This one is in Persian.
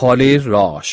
خاله راش.